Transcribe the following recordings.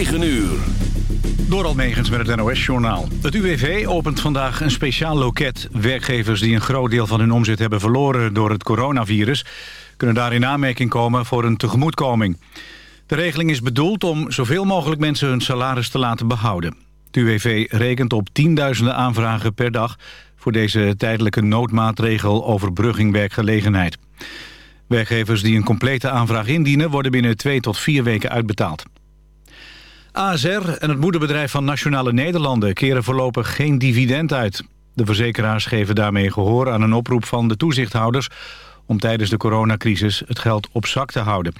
9 uur. Door Almegens met het NOS-journaal. Het UWV opent vandaag een speciaal loket. Werkgevers die een groot deel van hun omzet hebben verloren door het coronavirus... kunnen daar in aanmerking komen voor een tegemoetkoming. De regeling is bedoeld om zoveel mogelijk mensen hun salaris te laten behouden. Het UWV rekent op tienduizenden aanvragen per dag... voor deze tijdelijke noodmaatregel overbrugging werkgelegenheid. Werkgevers die een complete aanvraag indienen... worden binnen twee tot vier weken uitbetaald. ASR en het moederbedrijf van Nationale Nederlanden... keren voorlopig geen dividend uit. De verzekeraars geven daarmee gehoor aan een oproep van de toezichthouders... om tijdens de coronacrisis het geld op zak te houden.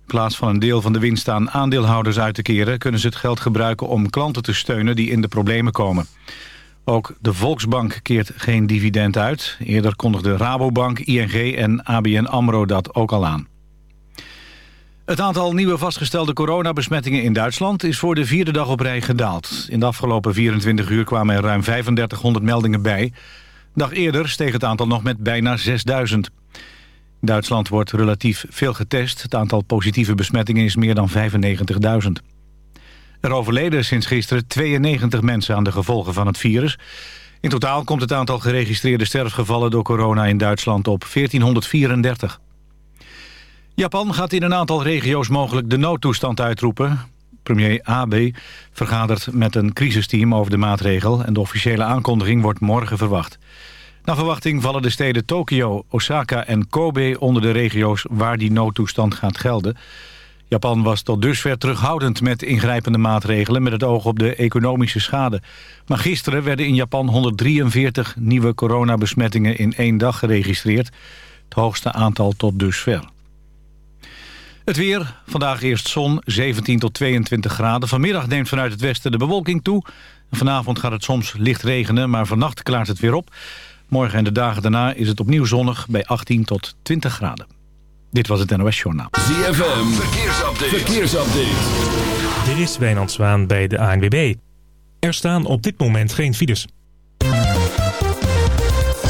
In plaats van een deel van de winst aan aandeelhouders uit te keren... kunnen ze het geld gebruiken om klanten te steunen die in de problemen komen. Ook de Volksbank keert geen dividend uit. Eerder kondigden Rabobank, ING en ABN AMRO dat ook al aan. Het aantal nieuwe vastgestelde coronabesmettingen in Duitsland is voor de vierde dag op rij gedaald. In de afgelopen 24 uur kwamen er ruim 3500 meldingen bij. Dag eerder steeg het aantal nog met bijna 6000. In Duitsland wordt relatief veel getest. Het aantal positieve besmettingen is meer dan 95.000. Er overleden sinds gisteren 92 mensen aan de gevolgen van het virus. In totaal komt het aantal geregistreerde sterfgevallen door corona in Duitsland op 1434. Japan gaat in een aantal regio's mogelijk de noodtoestand uitroepen. Premier Abe vergadert met een crisisteam over de maatregel... en de officiële aankondiging wordt morgen verwacht. Naar verwachting vallen de steden Tokio, Osaka en Kobe onder de regio's waar die noodtoestand gaat gelden. Japan was tot dusver terughoudend met ingrijpende maatregelen met het oog op de economische schade. Maar gisteren werden in Japan 143 nieuwe coronabesmettingen in één dag geregistreerd. Het hoogste aantal tot dusver. Het weer, vandaag eerst zon, 17 tot 22 graden. Vanmiddag neemt vanuit het westen de bewolking toe. vanavond gaat het soms licht regenen, maar vannacht klaart het weer op. Morgen en de dagen daarna is het opnieuw zonnig bij 18 tot 20 graden. Dit was het NOS Journaal. ZFM, verkeersupdate. verkeersupdate. Dit is Wijnand Zwaan bij de ANWB. Er staan op dit moment geen files.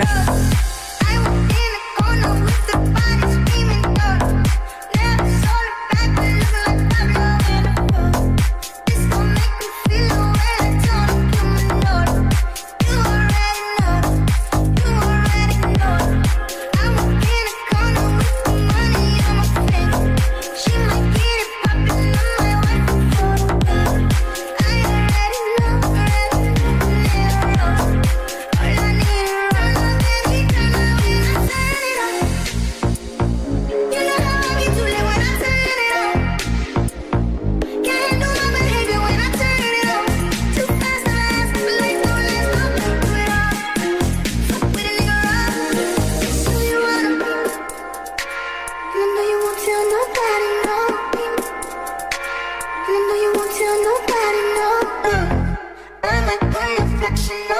back. Oh,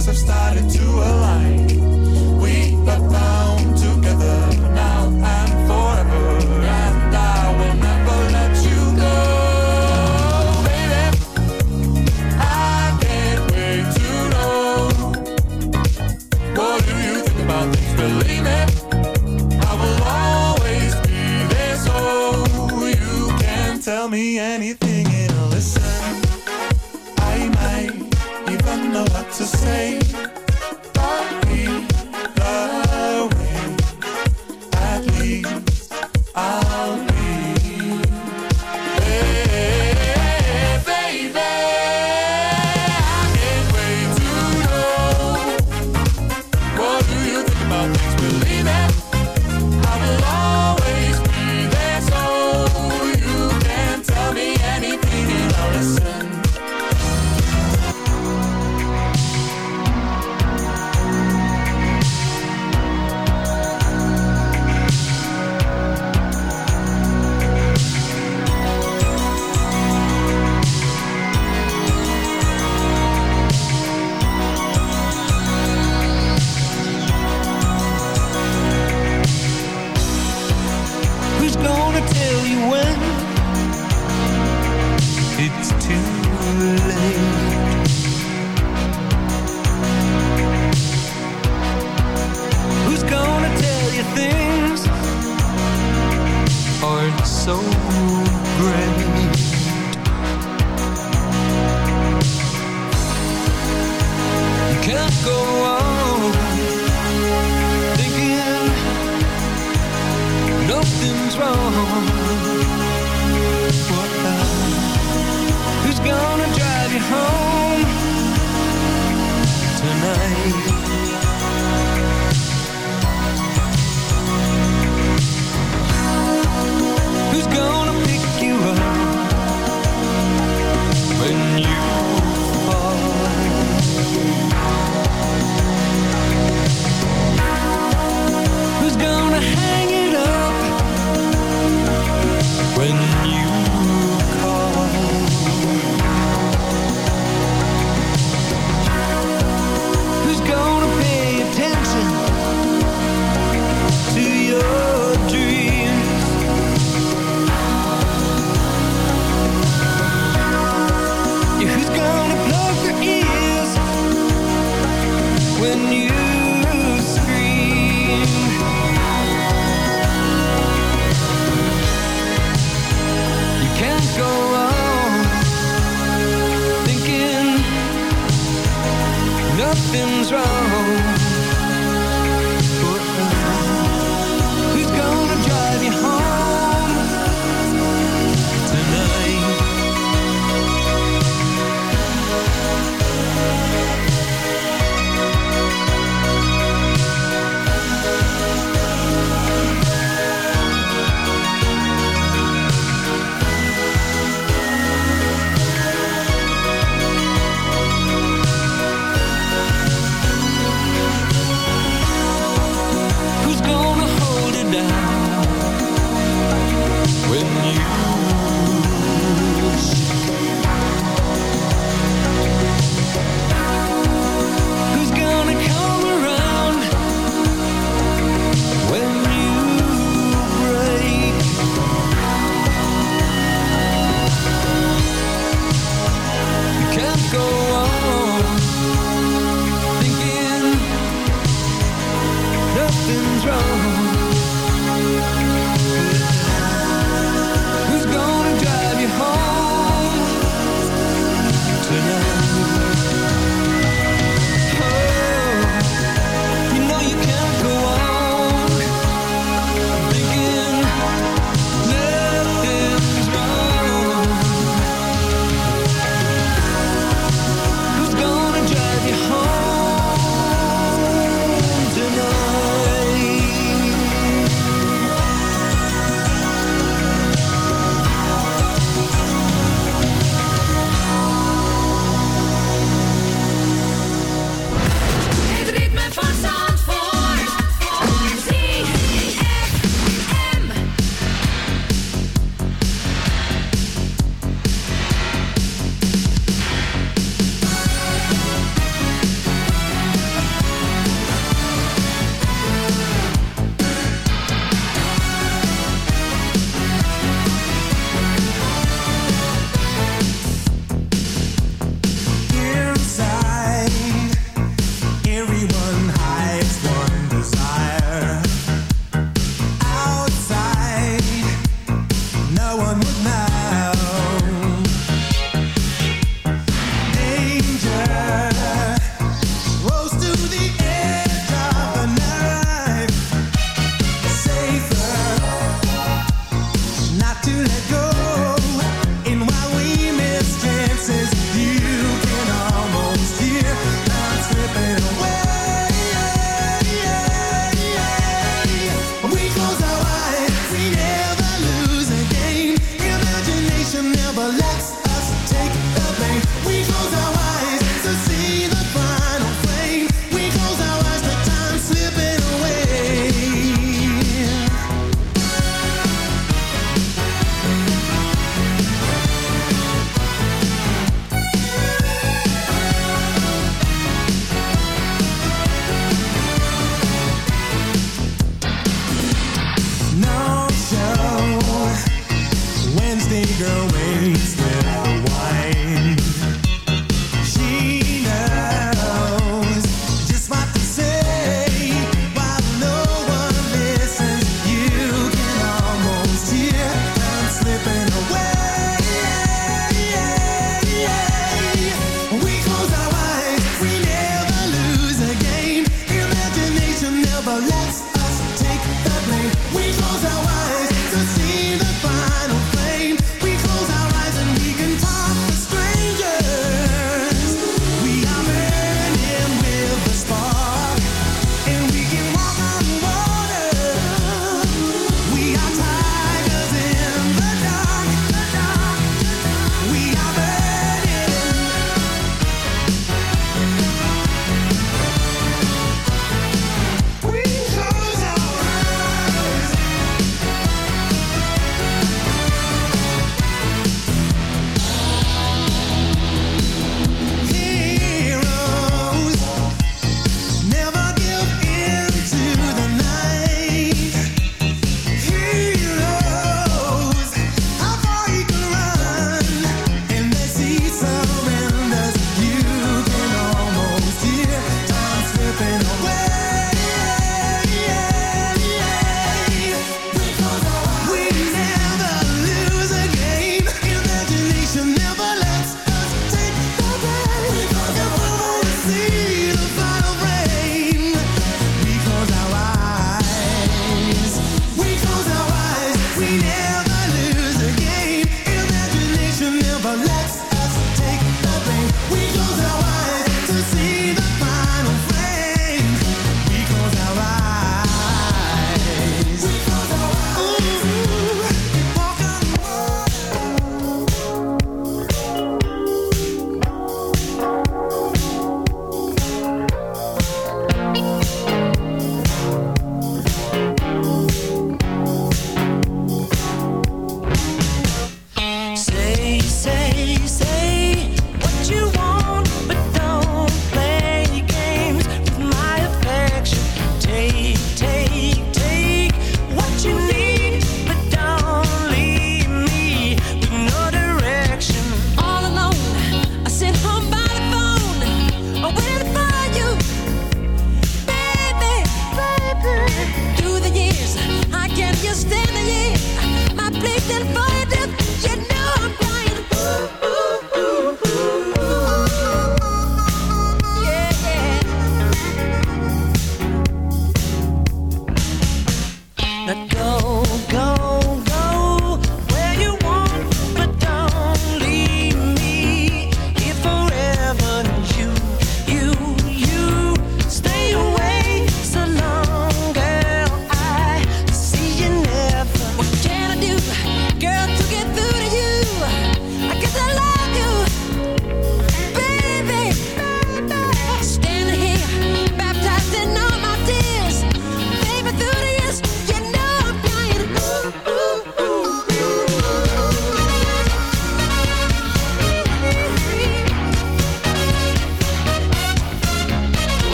stars have started to align. To let go.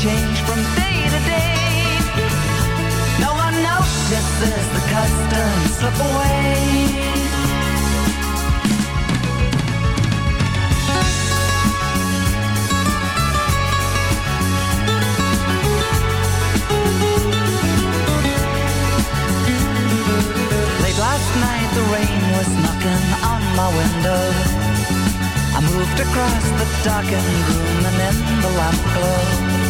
Change from day to day. No one notices the customs slip away. Last night the rain was knocking on my window I moved across the darkened room and in the lamp glow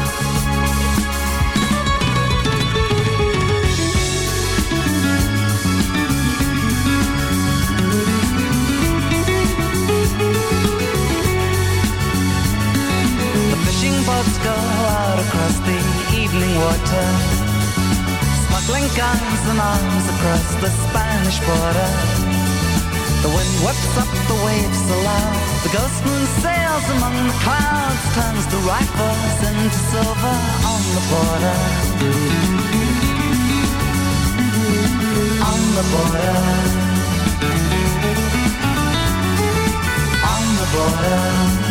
boats go out across the evening water. Smuggling guns and arms across the Spanish border. The wind whips up the waves aloud The ghost moon sails among the clouds Turns the rifles into silver on the border. On the border. On the border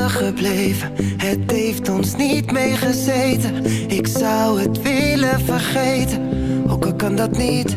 Gebleven? Het heeft ons niet meegezeten. Ik zou het willen vergeten, ook al kan dat niet.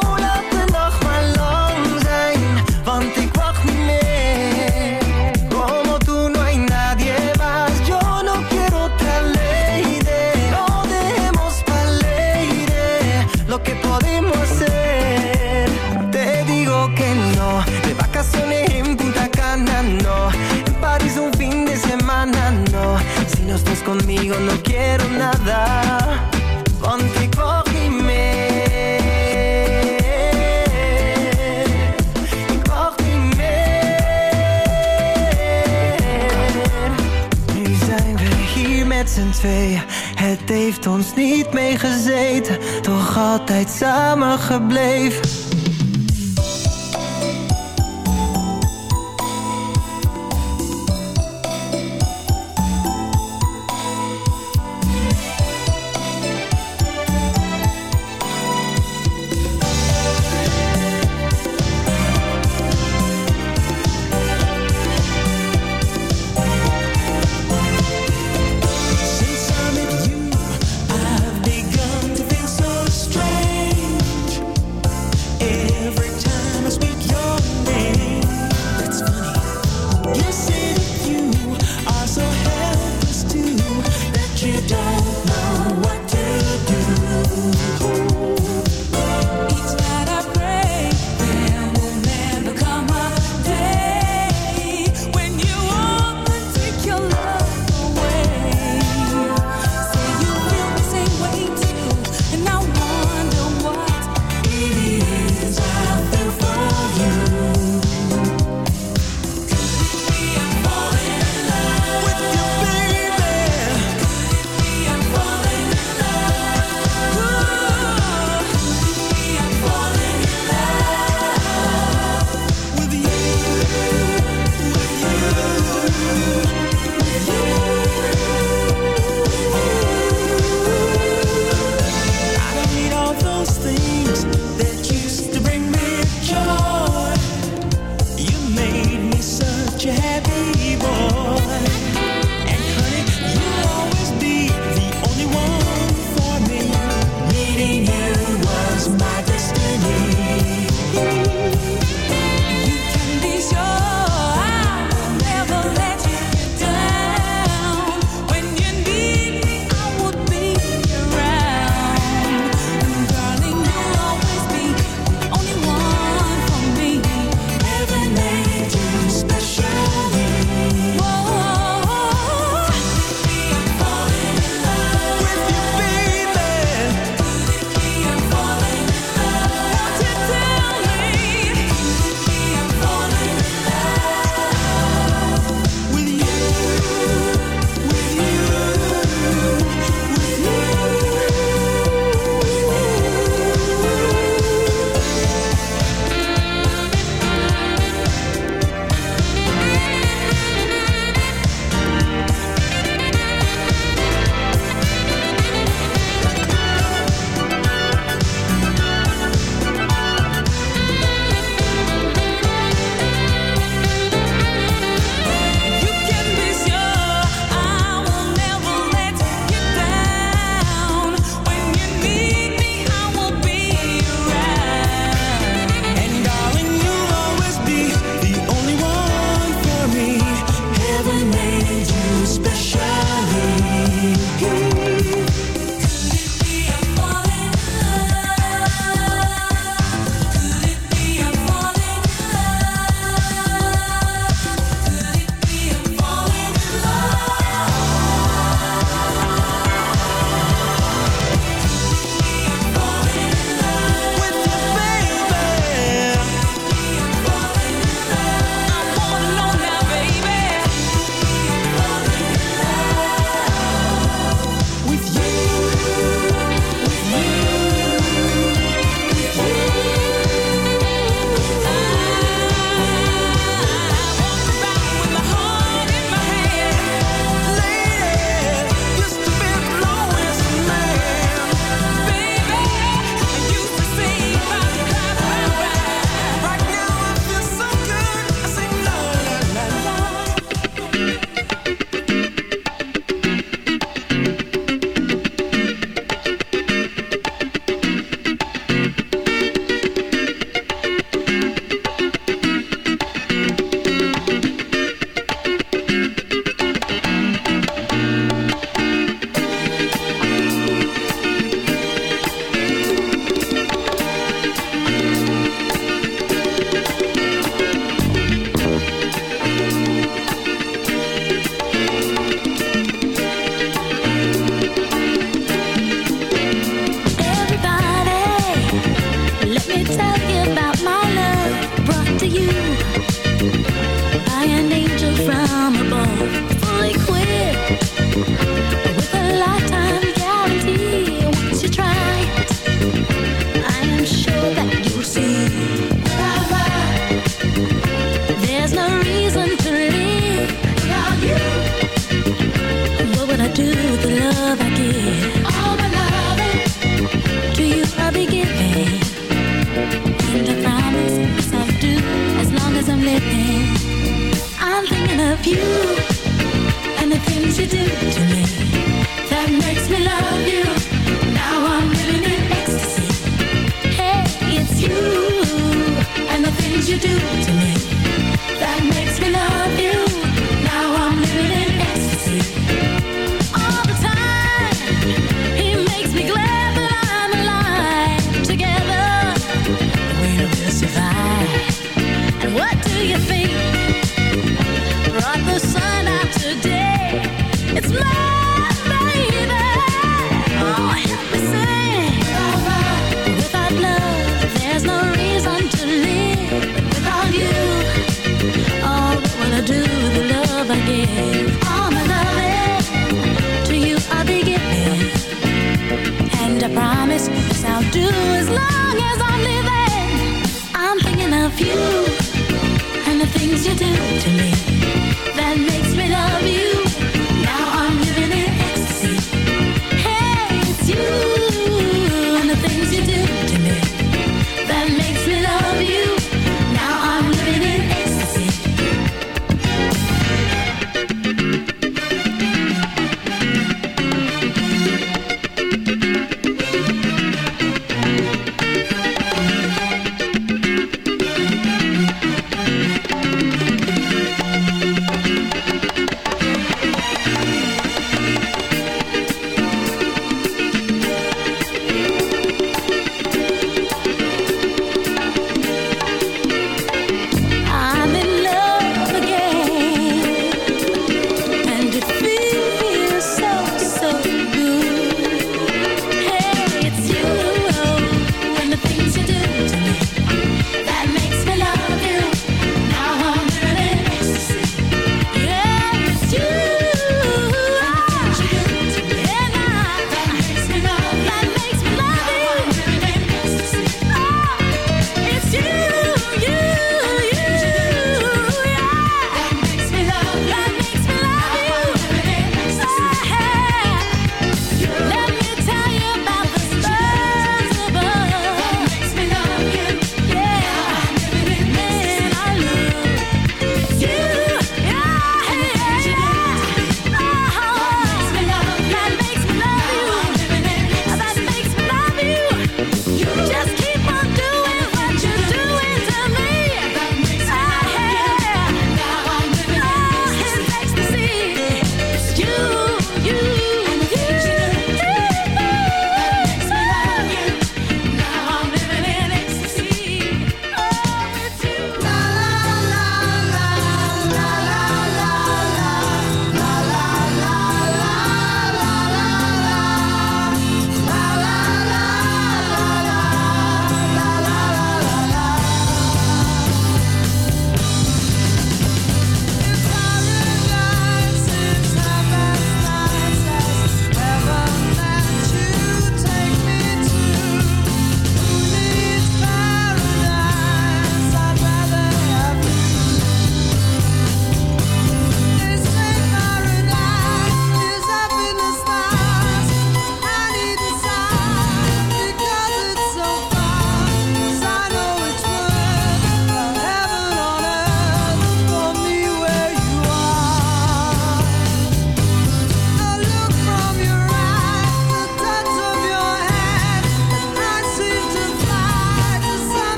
Nu zijn we hier met z'n tweeën. Het heeft ons niet meegezeten, toch altijd samen gebleven.